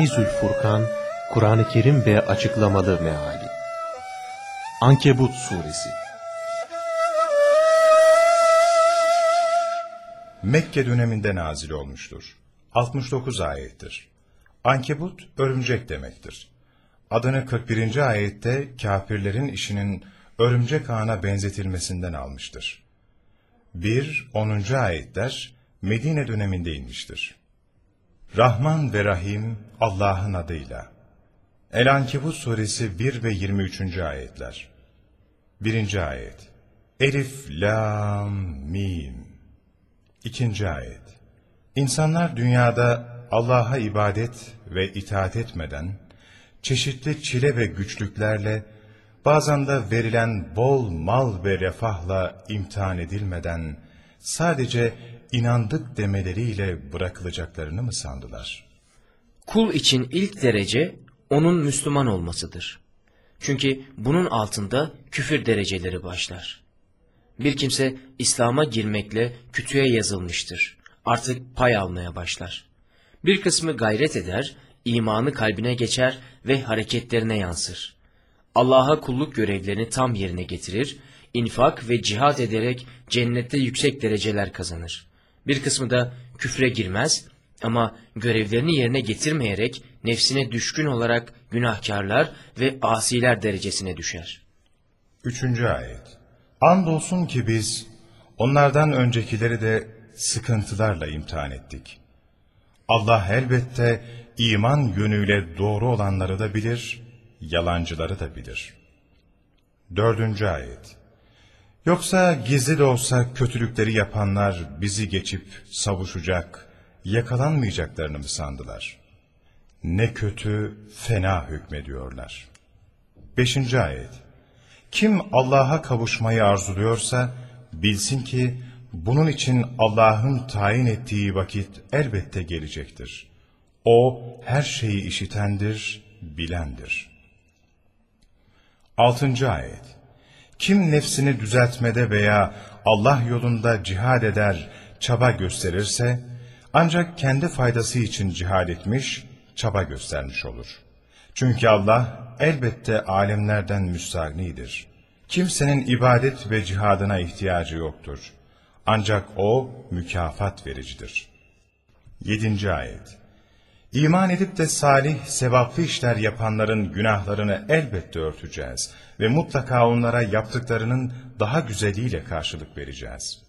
Feyzül Furkan, Kur'an-ı Kerim ve açıklamalı meali. Ankebut Suresi Mekke döneminde nazil olmuştur. 69 ayettir. Ankebut örümcek demektir. Adını 41. ayette kafirlerin işinin örümcek ağına benzetilmesinden almıştır. 1. 10. ayetler Medine döneminde inmiştir. Rahman ve Rahim Allah'ın adıyla. El-Ankebut suresi 1 ve 23. ayetler. 1. ayet. Elif, Lam, Mim. 2. ayet. İnsanlar dünyada Allah'a ibadet ve itaat etmeden, çeşitli çile ve güçlüklerle, bazen de verilen bol mal ve refahla imtihan edilmeden, sadece inandık demeleriyle bırakılacaklarını mı sandılar? Kul için ilk derece onun Müslüman olmasıdır. Çünkü bunun altında küfür dereceleri başlar. Bir kimse İslam'a girmekle kütüğe yazılmıştır. Artık pay almaya başlar. Bir kısmı gayret eder, imanı kalbine geçer ve hareketlerine yansır. Allah'a kulluk görevlerini tam yerine getirir, infak ve cihad ederek cennette yüksek dereceler kazanır. Bir kısmı da küfre girmez ama görevlerini yerine getirmeyerek nefsine düşkün olarak günahkarlar ve asiler derecesine düşer. Üçüncü ayet. Andolsun ki biz onlardan öncekileri de sıkıntılarla imtihan ettik. Allah elbette iman yönüyle doğru olanları da bilir, yalancıları da bilir. Dördüncü ayet. Yoksa gizli de olsa kötülükleri yapanlar bizi geçip savuşacak, yakalanmayacaklarını mı sandılar? Ne kötü, fena hükmediyorlar. Beşinci ayet. Kim Allah'a kavuşmayı arzuluyorsa, bilsin ki bunun için Allah'ın tayin ettiği vakit elbette gelecektir. O her şeyi işitendir, bilendir. Altıncı ayet. Kim nefsini düzeltmede veya Allah yolunda cihad eder, çaba gösterirse, ancak kendi faydası için cihad etmiş, çaba göstermiş olur. Çünkü Allah elbette alemlerden müstahnidir. Kimsenin ibadet ve cihadına ihtiyacı yoktur. Ancak O mükafat vericidir. 7. Ayet İman edip de salih, sevaplı işler yapanların günahlarını elbette örteceğiz ve mutlaka onlara yaptıklarının daha güzeliyle karşılık vereceğiz.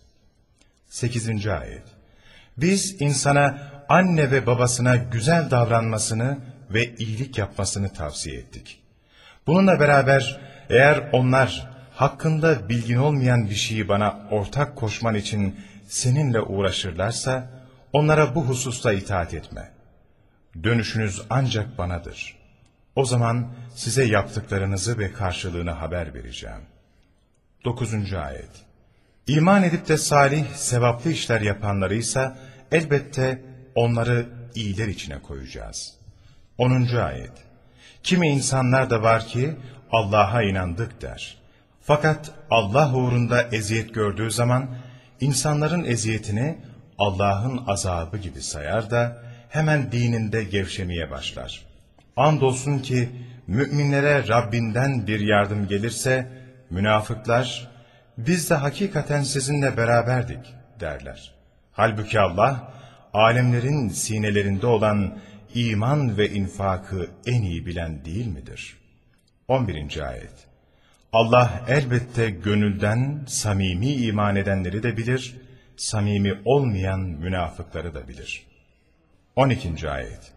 8. Ayet Biz insana anne ve babasına güzel davranmasını ve iyilik yapmasını tavsiye ettik. Bununla beraber eğer onlar hakkında bilgin olmayan bir şeyi bana ortak koşman için seninle uğraşırlarsa onlara bu hususta itaat etme. Dönüşünüz ancak banadır. O zaman size yaptıklarınızı ve karşılığını haber vereceğim. 9. Ayet İman edip de salih, sevaplı işler yapanlarıysa elbette onları iyiler içine koyacağız. 10. Ayet Kimi insanlar da var ki Allah'a inandık der. Fakat Allah uğrunda eziyet gördüğü zaman insanların eziyetini Allah'ın azabı gibi sayar da hemen dininde gevşemeye başlar. Andolsun ki müminlere Rabbinden bir yardım gelirse münafıklar biz de hakikaten sizinle beraberdik derler. Halbuki Allah alemlerin sinelerinde olan iman ve infakı en iyi bilen değil midir? 11. Ayet Allah elbette gönülden samimi iman edenleri de bilir, samimi olmayan münafıkları da bilir. 12. Ayet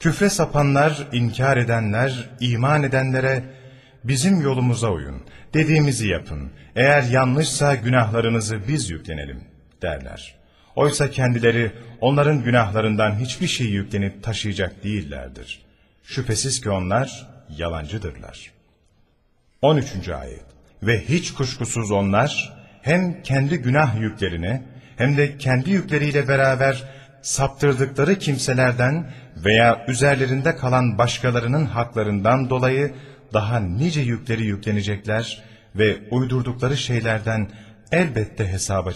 Küfre sapanlar, inkar edenler, iman edenlere bizim yolumuza uyun, dediğimizi yapın, eğer yanlışsa günahlarınızı biz yüklenelim derler. Oysa kendileri onların günahlarından hiçbir şey yüklenip taşıyacak değillerdir. Şüphesiz ki onlar yalancıdırlar. 13. Ayet Ve hiç kuşkusuz onlar hem kendi günah yüklerini hem de kendi yükleriyle beraber saptırdıkları kimselerden veya üzerlerinde kalan başkalarının haklarından dolayı daha nice yükleri yüklenecekler ve uydurdukları şeylerden elbette hesaba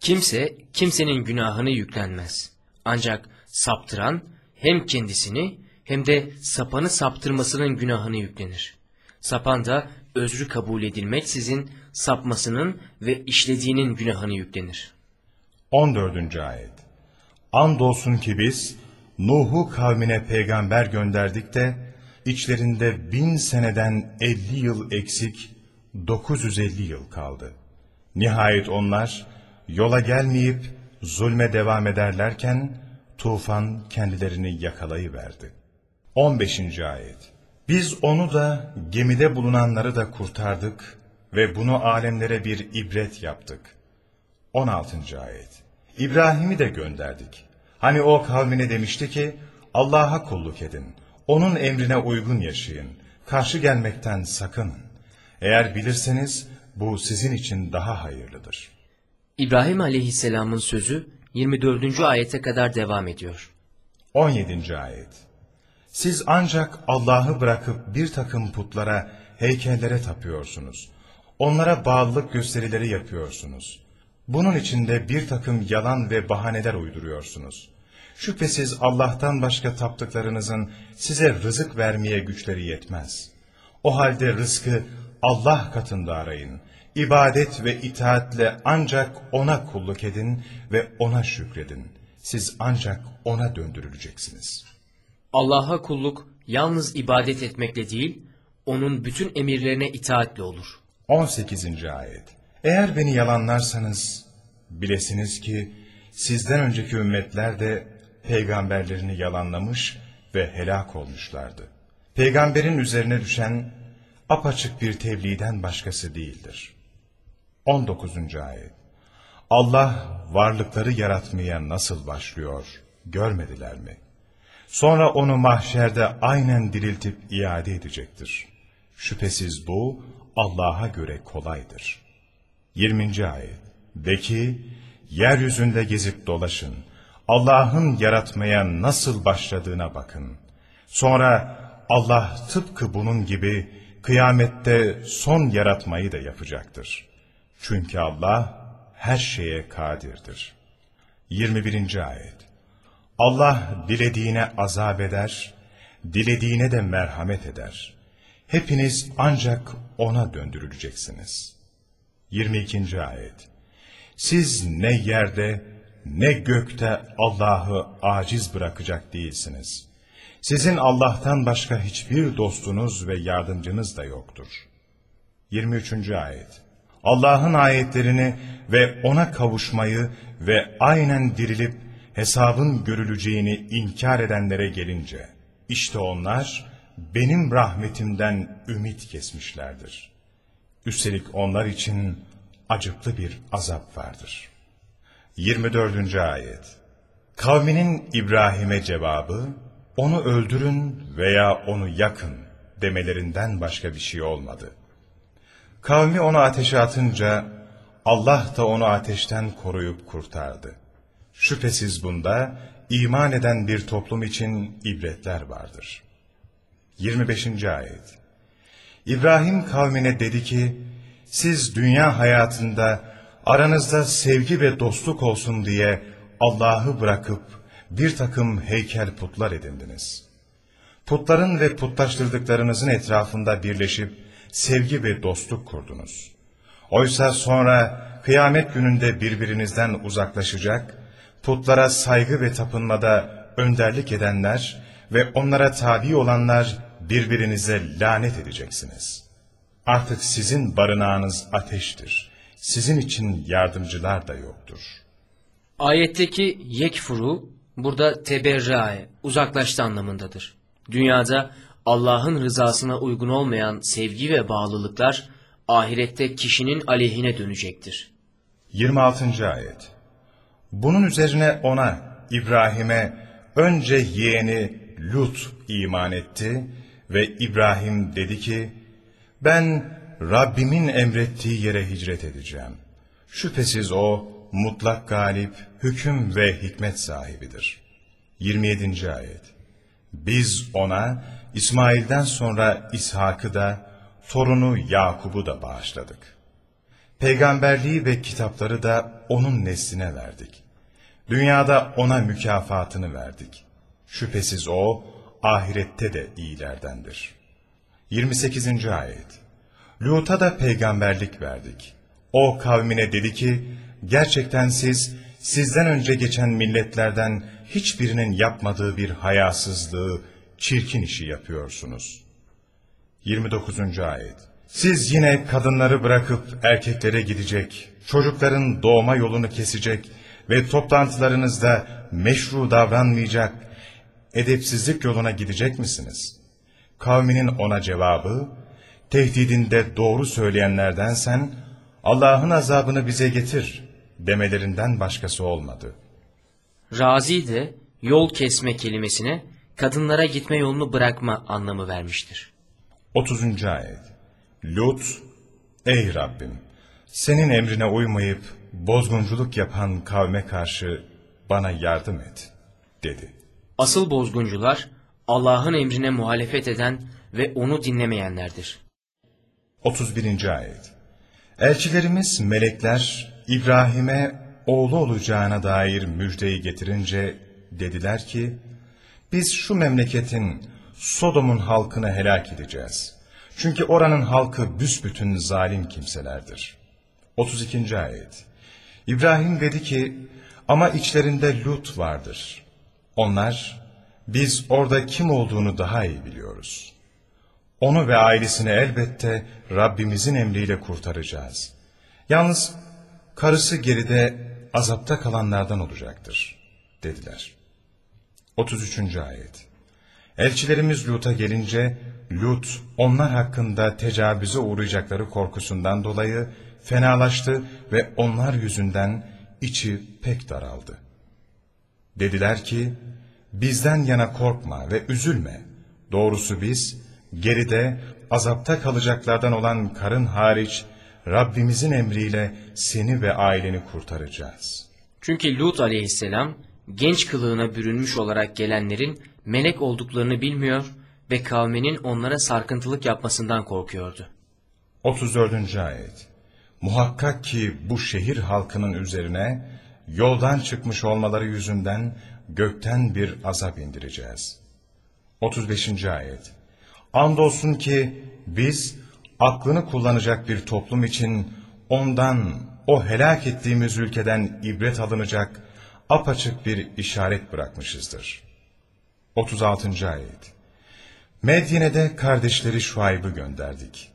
Kimse kimsenin günahını yüklenmez. Ancak saptıran hem kendisini hem de sapanı saptırmasının günahını yüklenir. Sapan da özrü kabul edilmeksizin sapmasının ve işlediğinin günahını yüklenir. 14. Ayet Andolsun ki biz Nuh'u kavmine peygamber gönderdik de içlerinde bin seneden 50 yıl eksik 950 yıl kaldı. Nihayet onlar yola gelmeyip zulme devam ederlerken tufan kendilerini yakalayıverdi. 15. Ayet Biz onu da gemide bulunanları da kurtardık ve bunu alemlere bir ibret yaptık. 16. Ayet İbrahim'i de gönderdik. Hani o kavmine demişti ki, Allah'a kulluk edin, onun emrine uygun yaşayın, karşı gelmekten sakının. Eğer bilirseniz bu sizin için daha hayırlıdır. İbrahim aleyhisselamın sözü 24. ayete kadar devam ediyor. 17. Ayet Siz ancak Allah'ı bırakıp bir takım putlara, heykellere tapıyorsunuz. Onlara bağlılık gösterileri yapıyorsunuz. Bunun içinde bir takım yalan ve bahaneler uyduruyorsunuz. Şüphesiz Allah'tan başka taptıklarınızın size rızık vermeye güçleri yetmez. O halde rızkı Allah katında arayın. İbadet ve itaatle ancak O'na kulluk edin ve O'na şükredin. Siz ancak O'na döndürüleceksiniz. Allah'a kulluk yalnız ibadet etmekle değil, onun bütün emirlerine itaatle olur. 18. Ayet Eğer beni yalanlarsanız bilesiniz ki sizden önceki ümmetler de peygamberlerini yalanlamış ve helak olmuşlardı. Peygamberin üzerine düşen apaçık bir tebliğden başkası değildir. 19. Ayet Allah varlıkları yaratmaya nasıl başlıyor görmediler mi? Sonra onu mahşerde aynen diriltip iade edecektir. Şüphesiz bu Allah'a göre kolaydır. 20. Ayet De ki, yeryüzünde gezip dolaşın, Allah'ın yaratmaya nasıl başladığına bakın. Sonra Allah tıpkı bunun gibi kıyamette son yaratmayı da yapacaktır. Çünkü Allah her şeye kadirdir. 21. Ayet Allah dilediğine azap eder, dilediğine de merhamet eder. Hepiniz ancak O'na döndürüleceksiniz. 22. Ayet Siz ne yerde ne gökte Allah'ı aciz bırakacak değilsiniz. Sizin Allah'tan başka hiçbir dostunuz ve yardımcınız da yoktur. 23. Ayet Allah'ın ayetlerini ve O'na kavuşmayı ve aynen dirilip hesabın görüleceğini inkar edenlere gelince, işte onlar benim rahmetimden ümit kesmişlerdir. Üstelik onlar için acıklı bir azap vardır. 24. Ayet Kavminin İbrahim'e cevabı, onu öldürün veya onu yakın demelerinden başka bir şey olmadı. Kavmi onu ateşe atınca, Allah da onu ateşten koruyup kurtardı. Şüphesiz bunda iman eden bir toplum için ibretler vardır. 25. Ayet İbrahim kavmine dedi ki, siz dünya hayatında aranızda sevgi ve dostluk olsun diye Allah'ı bırakıp bir takım heykel putlar edindiniz. Putların ve putlaştırdıklarınızın etrafında birleşip sevgi ve dostluk kurdunuz. Oysa sonra kıyamet gününde birbirinizden uzaklaşacak, putlara saygı ve tapınmada önderlik edenler ve onlara tabi olanlar birbirinize lanet edeceksiniz. Artık sizin barınağınız ateştir. Sizin için yardımcılar da yoktur. Ayetteki yekfuru burada teberrae, uzaklaştı anlamındadır. Dünyada Allah'ın rızasına uygun olmayan sevgi ve bağlılıklar ahirette kişinin aleyhine dönecektir. 26. Ayet Bunun üzerine ona, İbrahim'e önce yeğeni Lut iman etti ve İbrahim dedi ki, ben Rabbimin emrettiği yere hicret edeceğim. Şüphesiz o mutlak galip, hüküm ve hikmet sahibidir. 27. Ayet Biz ona İsmail'den sonra İshak'ı da, torunu Yakub'u da bağışladık. Peygamberliği ve kitapları da onun nesline verdik. Dünyada ona mükafatını verdik. Şüphesiz o, ahirette de iyilerdendir. 28. Ayet Lut'a da peygamberlik verdik. O kavmine dedi ki, gerçekten siz, sizden önce geçen milletlerden hiçbirinin yapmadığı bir hayasızlığı, çirkin işi yapıyorsunuz. 29. Ayet Siz yine kadınları bırakıp erkeklere gidecek, çocukların doğma yolunu kesecek ve toplantılarınızda meşru davranmayacak, edepsizlik yoluna gidecek misiniz? Kavminin ona cevabı, tehdidinde doğru söyleyenlerdensen, Allah'ın azabını bize getir demelerinden başkası olmadı. Razi de yol kesme kelimesine kadınlara gitme yolunu bırakma anlamı vermiştir. 30. Ayet Lut, ey Rabbim, senin emrine uymayıp bozgunculuk yapan kavme karşı bana yardım et, dedi. Asıl bozguncular Allah'ın emrine muhalefet eden ve onu dinlemeyenlerdir. 31. Ayet Elçilerimiz melekler İbrahim'e oğlu olacağına dair müjdeyi getirince dediler ki, biz şu memleketin Sodom'un halkını helak edeceğiz. Çünkü oranın halkı büsbütün zalim kimselerdir. 32. Ayet İbrahim dedi ki, ama içlerinde Lut vardır. Onlar, biz orada kim olduğunu daha iyi biliyoruz. Onu ve ailesini elbette Rabbimizin emriyle kurtaracağız. Yalnız karısı geride azapta kalanlardan olacaktır, dediler. 33. Ayet Elçilerimiz Lut'a gelince, Lut onlar hakkında tecavüze uğrayacakları korkusundan dolayı fenalaştı ve onlar yüzünden içi pek daraldı. Dediler ki, bizden yana korkma ve üzülme. Doğrusu biz, geride azapta kalacaklardan olan karın hariç, Rabbimizin emriyle seni ve aileni kurtaracağız. Çünkü Lut aleyhisselam genç kılığına bürünmüş olarak gelenlerin melek olduklarını bilmiyor ve kavminin onlara sarkıntılık yapmasından korkuyordu. 34. Ayet Muhakkak ki bu şehir halkının üzerine yoldan çıkmış olmaları yüzünden gökten bir azap indireceğiz. 35. Ayet Andolsun ki biz aklını kullanacak bir toplum için ondan, o helak ettiğimiz ülkeden ibret alınacak apaçık bir işaret bırakmışızdır. 36. Ayet Medyene'de kardeşleri Şuayb'ı gönderdik.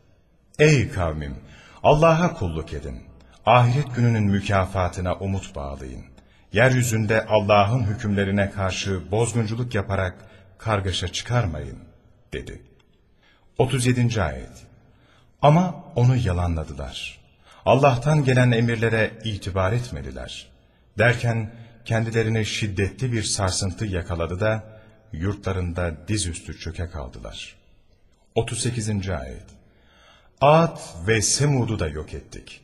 Ey kavmim! Allah'a kulluk edin. Ahiret gününün mükafatına umut bağlayın. Yeryüzünde Allah'ın hükümlerine karşı bozgunculuk yaparak kargaşa çıkarmayın, dedi. 37. Ayet Ama onu yalanladılar. Allah'tan gelen emirlere itibar etmediler. Derken kendilerine şiddetli bir sarsıntı yakaladı da yurtlarında dizüstü çöke kaldılar. 38. Ayet Ad ve Semud'u da yok ettik.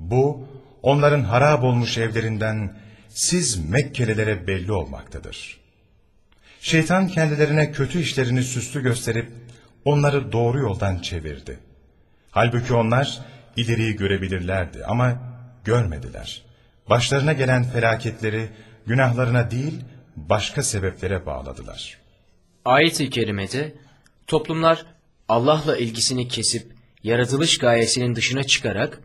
Bu, onların harap olmuş evlerinden siz Mekkelilere belli olmaktadır. Şeytan kendilerine kötü işlerini süslü gösterip onları doğru yoldan çevirdi. Halbuki onlar ileriyi görebilirlerdi ama görmediler. Başlarına gelen felaketleri günahlarına değil başka sebeplere bağladılar. Ayet-i kerimede toplumlar Allah'la ilgisini kesip yaratılış gayesinin dışına çıkarak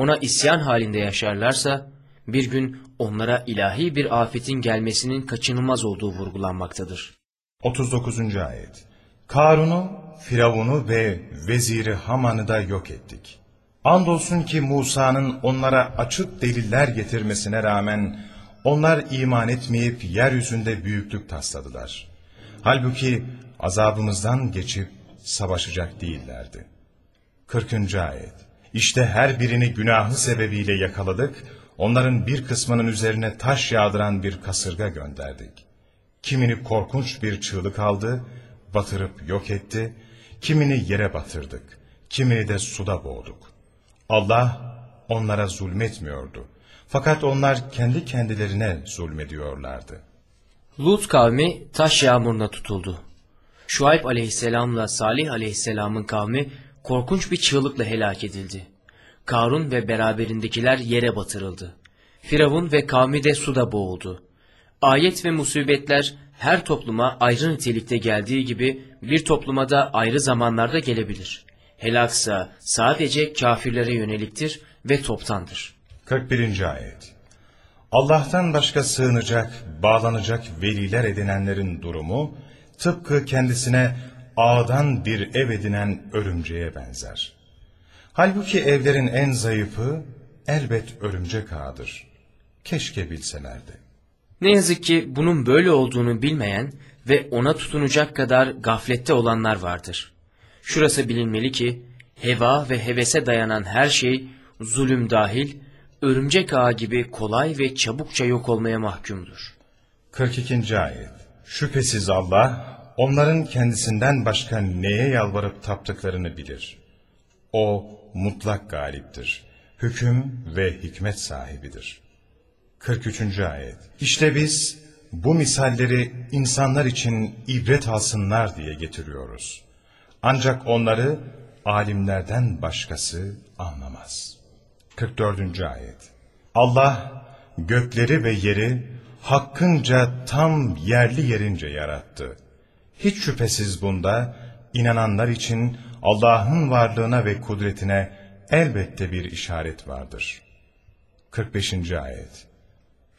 ona isyan halinde yaşarlarsa bir gün onlara ilahi bir afetin gelmesinin kaçınılmaz olduğu vurgulanmaktadır. 39. Ayet Karun'u, Firavun'u ve veziri Haman'ı da yok ettik. Andolsun ki Musa'nın onlara açık deliller getirmesine rağmen onlar iman etmeyip yeryüzünde büyüklük tasladılar. Halbuki azabımızdan geçip savaşacak değillerdi. 40. Ayet İşte her birini günahı sebebiyle yakaladık, onların bir kısmının üzerine taş yağdıran bir kasırga gönderdik. Kimini korkunç bir çığlık aldı, batırıp yok etti, kimini yere batırdık, kimini de suda boğduk. Allah onlara zulmetmiyordu. Fakat onlar kendi kendilerine zulmediyorlardı. Lut kavmi taş yağmuruna tutuldu. Şuayb aleyhisselamla Salih aleyhisselamın kavmi korkunç bir çığlıkla helak edildi. Karun ve beraberindekiler yere batırıldı. Firavun ve kavmi de suda boğuldu. Ayet ve musibetler her topluma ayrı nitelikte geldiği gibi bir topluma da ayrı zamanlarda gelebilir. Helaksa sadece kafirlere yöneliktir ve toptandır. 41. Ayet Allah'tan başka sığınacak, bağlanacak veliler edinenlerin durumu, tıpkı kendisine ağdan bir ev edinen örümceğe benzer. Halbuki evlerin en zayıfı elbet örümcek ağıdır. Keşke bilselerdi. Ne yazık ki bunun böyle olduğunu bilmeyen ve ona tutunacak kadar gaflette olanlar vardır. Şurası bilinmeli ki heva ve hevese dayanan her şey zulüm dahil örümcek ağı gibi kolay ve çabukça yok olmaya mahkumdur. 42. Ayet Şüphesiz Allah, onların kendisinden başka neye yalvarıp taptıklarını bilir. O, mutlak galiptir. Hüküm ve hikmet sahibidir. 43. Ayet İşte biz, bu misalleri insanlar için ibret alsınlar diye getiriyoruz. Ancak onları alimlerden başkası anlamaz. 44. Ayet Allah gökleri ve yeri hakkınca tam yerli yerince yarattı. Hiç şüphesiz bunda inananlar için Allah'ın varlığına ve kudretine elbette bir işaret vardır. 45. Ayet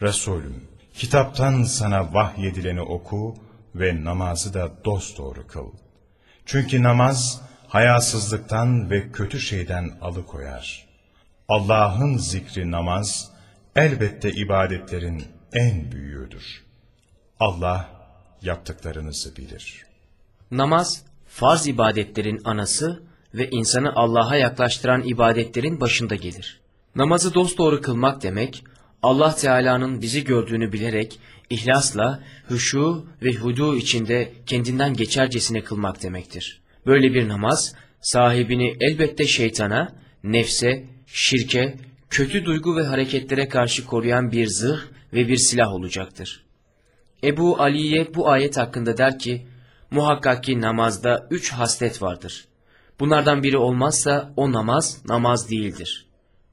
Resulüm, kitaptan sana vahyedileni oku ve namazı da dosdoğru kıl. Çünkü namaz hayasızlıktan ve kötü şeyden alıkoyar. Allah'ın zikri namaz elbette ibadetlerin en büyüğüdür. Allah yaptıklarınızı bilir. Namaz, farz ibadetlerin anası ve insanı Allah'a yaklaştıran ibadetlerin başında gelir. Namazı dosdoğru kılmak demek, Allah Teala'nın bizi gördüğünü bilerek ihlasla, huşu ve hudu içinde kendinden geçercesine kılmak demektir. Böyle bir namaz, sahibini elbette şeytana, nefse, şirke, kötü duygu ve hareketlere karşı koruyan bir zırh ve bir silah olacaktır. Ebu Aliye bu ayet hakkında der ki, muhakkak ki namazda üç haslet vardır. Bunlardan biri olmazsa o namaz namaz değildir.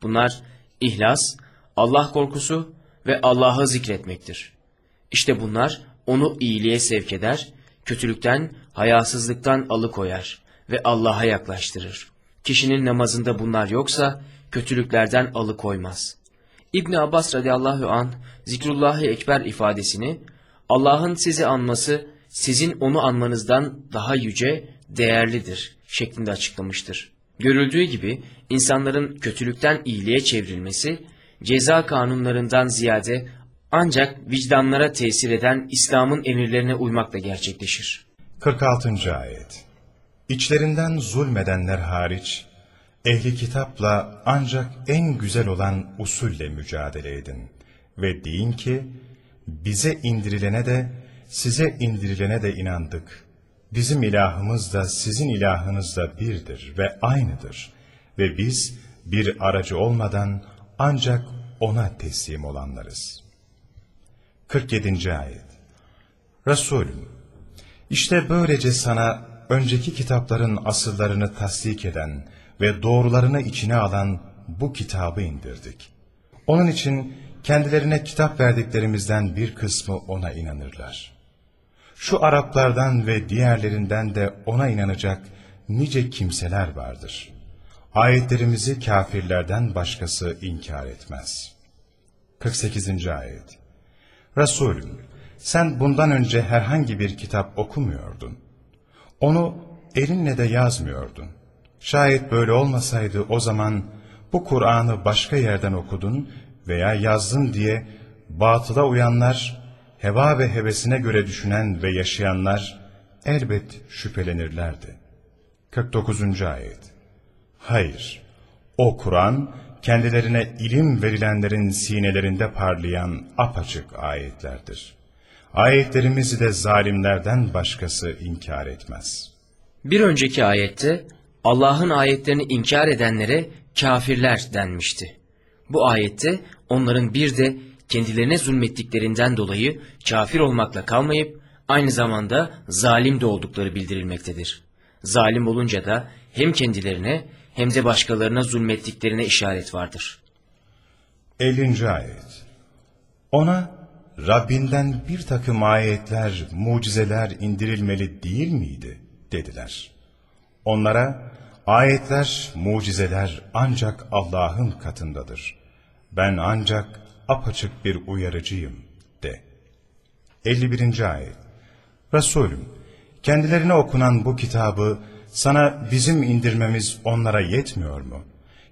Bunlar ihlas, Allah korkusu ve Allah'ı zikretmektir. İşte bunlar onu iyiliğe sevk eder, kötülükten, hayasızlıktan alıkoyar ve Allah'a yaklaştırır. Kişinin namazında bunlar yoksa kötülüklerden alıkoymaz. İbn Abbas radıyallahu an zikrullahi ekber ifadesini Allah'ın sizi anması sizin onu anmanızdan daha yüce, değerlidir şeklinde açıklamıştır. Görüldüğü gibi insanların kötülükten iyiliğe çevrilmesi ceza kanunlarından ziyade ancak vicdanlara tesir eden İslam'ın emirlerine uymakla gerçekleşir. 46. Ayet İçlerinden zulmedenler hariç, ehli kitapla ancak en güzel olan usulle mücadele edin. Ve deyin ki, bize indirilene de, size indirilene de inandık. Bizim ilahımız da sizin ilahınız da birdir ve aynıdır. Ve biz bir aracı olmadan ancak ona teslim olanlarız. 47. Ayet Resulüm, işte böylece sana önceki kitapların asıllarını tasdik eden ve doğrularını içine alan bu kitabı indirdik. Onun için kendilerine kitap verdiklerimizden bir kısmı ona inanırlar. Şu Araplardan ve diğerlerinden de ona inanacak nice kimseler vardır. Ayetlerimizi kafirlerden başkası inkar etmez. 48. Ayet Resulüm, sen bundan önce herhangi bir kitap okumuyordun. Onu elinle de yazmıyordun. Şayet böyle olmasaydı o zaman bu Kur'an'ı başka yerden okudun veya yazdın diye batıla uyanlar, heva ve hevesine göre düşünen ve yaşayanlar elbet şüphelenirlerdi. 49. Ayet Hayır, o Kur'an kendilerine ilim verilenlerin sinelerinde parlayan apaçık ayetlerdir. Ayetlerimizi de zalimlerden başkası inkar etmez. Bir önceki ayette Allah'ın ayetlerini inkar edenlere kafirler denmişti. Bu ayette onların bir de kendilerine zulmettiklerinden dolayı kafir olmakla kalmayıp aynı zamanda zalim de oldukları bildirilmektedir. Zalim olunca da hem kendilerine hem de başkalarına zulmettiklerine işaret vardır. 50. Ayet Ona Rabbinden bir takım ayetler, mucizeler indirilmeli değil miydi? dediler. Onlara, ayetler, mucizeler ancak Allah'ın katındadır. Ben ancak apaçık bir uyarıcıyım de. 51. Ayet Resulüm, kendilerine okunan bu kitabı sana bizim indirmemiz onlara yetmiyor mu?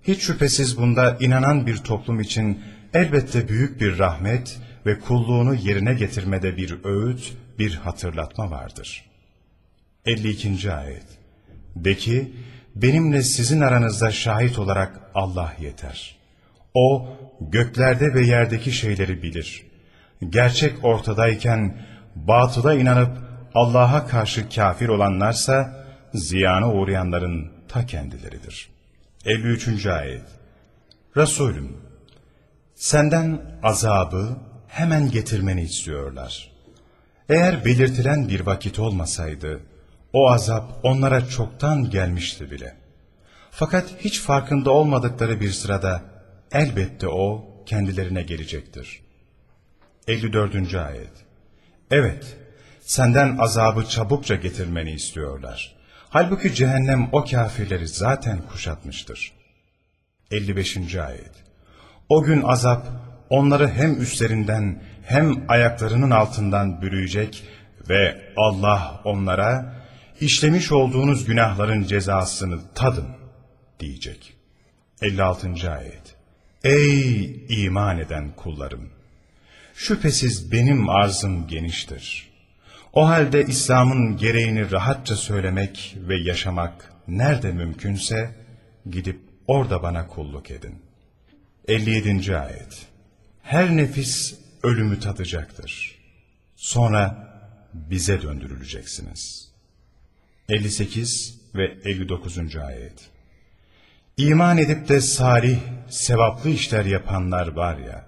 Hiç şüphesiz bunda inanan bir toplum için elbette büyük bir rahmet ve kulluğunu yerine getirmede bir öğüt, bir hatırlatma vardır. 52. Ayet De ki, benimle sizin aranızda şahit olarak Allah yeter. O, göklerde ve yerdeki şeyleri bilir. Gerçek ortadayken, batıda inanıp Allah'a karşı kafir olanlarsa, ziyana uğrayanların ta kendileridir. 53. Ayet Resulüm, senden azabı hemen getirmeni istiyorlar. Eğer belirtilen bir vakit olmasaydı, o azap onlara çoktan gelmişti bile. Fakat hiç farkında olmadıkları bir sırada, elbette o kendilerine gelecektir. 54. Ayet Evet, senden azabı çabukça getirmeni istiyorlar. Halbuki cehennem o kafirleri zaten kuşatmıştır. 55. Ayet O gün azap onları hem üstlerinden hem ayaklarının altından bürüyecek ve Allah onlara işlemiş olduğunuz günahların cezasını tadın diyecek. 56. Ayet Ey iman eden kullarım! Şüphesiz benim arzım geniştir. O halde İslam'ın gereğini rahatça söylemek ve yaşamak nerede mümkünse gidip orada bana kulluk edin. 57. Ayet Her nefis ölümü tadacaktır. Sonra bize döndürüleceksiniz. 58 ve 59. Ayet İman edip de salih, sevaplı işler yapanlar var ya,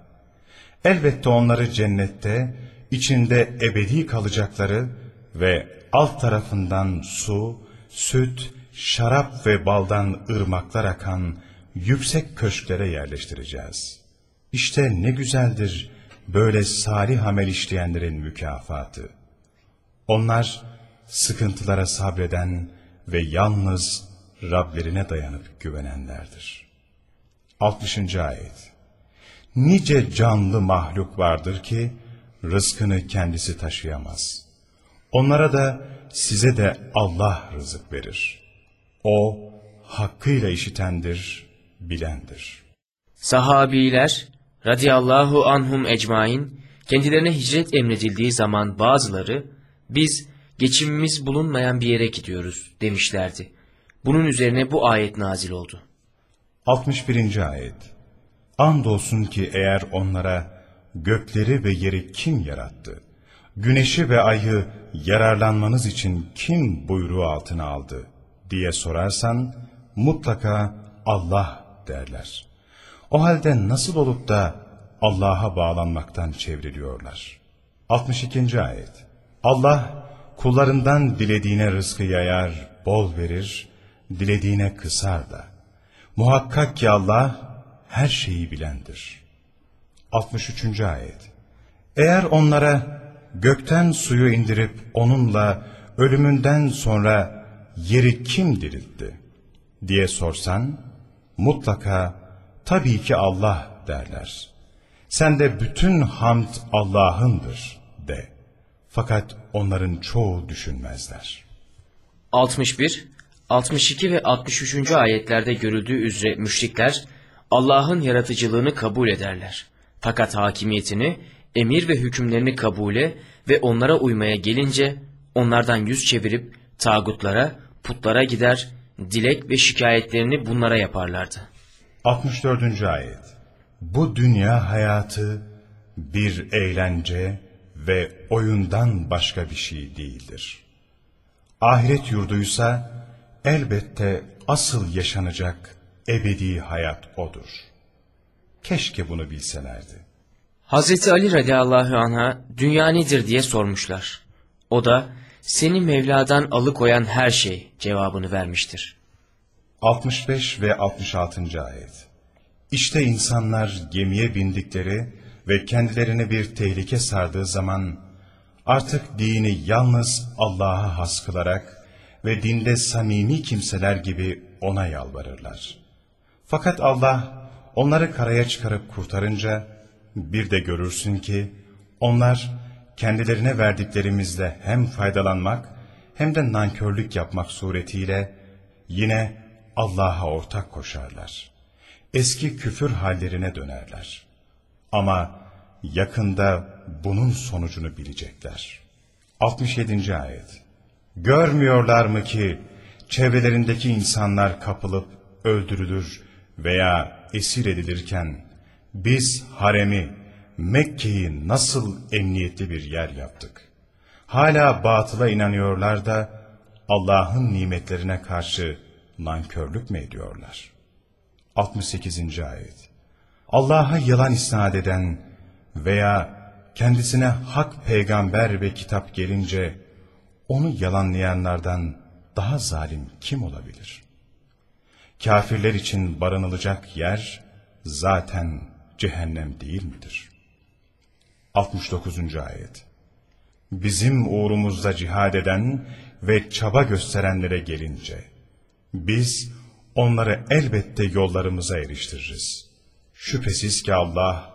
elbette onları cennette, içinde ebedi kalacakları ve alt tarafından su, süt, şarap ve baldan ırmaklar akan yüksek köşklere yerleştireceğiz. İşte ne güzeldir böyle salih amel işleyenlerin mükafatı. Onlar sıkıntılara sabreden ve yalnız Rablerine dayanıp güvenenlerdir. 60. Ayet Nice canlı mahluk vardır ki, rızkını kendisi taşıyamaz. Onlara da size de Allah rızık verir. O, hakkıyla işitendir, bilendir. Sahabiler radıyallahu anhum ecmain kendilerine hicret emredildiği zaman bazıları biz geçimimiz bulunmayan bir yere gidiyoruz demişlerdi. Bunun üzerine bu ayet nazil oldu. 61. Ayet Andolsun ki eğer onlara gökleri ve yeri kim yarattı? Güneşi ve ayı yararlanmanız için kim buyruğu altına aldı? diye sorarsan mutlaka Allah derler. O halde nasıl olup da Allah'a bağlanmaktan çevriliyorlar? 62. Ayet Allah kullarından dilediğine rızkı yayar, bol verir, dilediğine kısar da. Muhakkak ki Allah her şeyi bilendir. 63. Ayet Eğer onlara gökten suyu indirip onunla ölümünden sonra yeri kim diriltti diye sorsan mutlaka tabii ki Allah derler. Sen de bütün hamd Allah'ındır. Fakat onların çoğu düşünmezler. 61, 62 ve 63. ayetlerde görüldüğü üzere müşrikler Allah'ın yaratıcılığını kabul ederler. Fakat hakimiyetini, emir ve hükümlerini kabule ve onlara uymaya gelince onlardan yüz çevirip tağutlara, putlara gider, dilek ve şikayetlerini bunlara yaparlardı. 64. Ayet Bu dünya hayatı bir eğlence ve oyundan başka bir şey değildir. Ahiret yurduysa elbette asıl yaşanacak ebedi hayat odur. Keşke bunu bilselerdi. Hazreti Ali radıyallahu anh'a dünya nedir diye sormuşlar. O da seni Mevla'dan alıkoyan her şey cevabını vermiştir. 65 ve 66. ayet İşte insanlar gemiye bindikleri ve kendilerini bir tehlike sardığı zaman artık dini yalnız Allah'a has kılarak ve dinde samimi kimseler gibi ona yalvarırlar. Fakat Allah onları karaya çıkarıp kurtarınca bir de görürsün ki onlar kendilerine verdiklerimizle hem faydalanmak hem de nankörlük yapmak suretiyle yine Allah'a ortak koşarlar. Eski küfür hallerine dönerler. Ama yakında bunun sonucunu bilecekler. 67. Ayet Görmüyorlar mı ki çevrelerindeki insanlar kapılıp öldürülür veya esir edilirken biz haremi Mekke'yi nasıl emniyetli bir yer yaptık. Hala batıla inanıyorlar da Allah'ın nimetlerine karşı nankörlük mü ediyorlar? 68. Ayet Allah'a yalan isnat eden veya kendisine hak peygamber ve kitap gelince onu yalanlayanlardan daha zalim kim olabilir? Kafirler için barınılacak yer zaten cehennem değil midir? 69. Ayet Bizim uğrumuzda cihad eden ve çaba gösterenlere gelince, biz onları elbette yollarımıza eriştiririz. Şüphesiz ki Allah,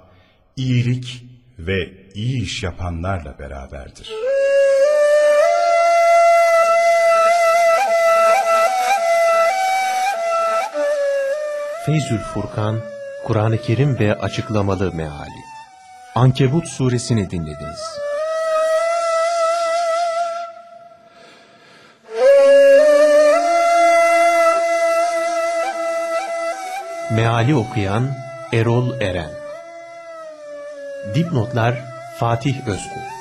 iyilik ve iyi iş yapanlarla beraberdir. Feyzül Furkan, Kur'an-ı Kerim ve açıklamalı meali. Ankebut suresini dinlediniz. Meali okuyan Erol Eren. Dipnotlar Fatih Özkul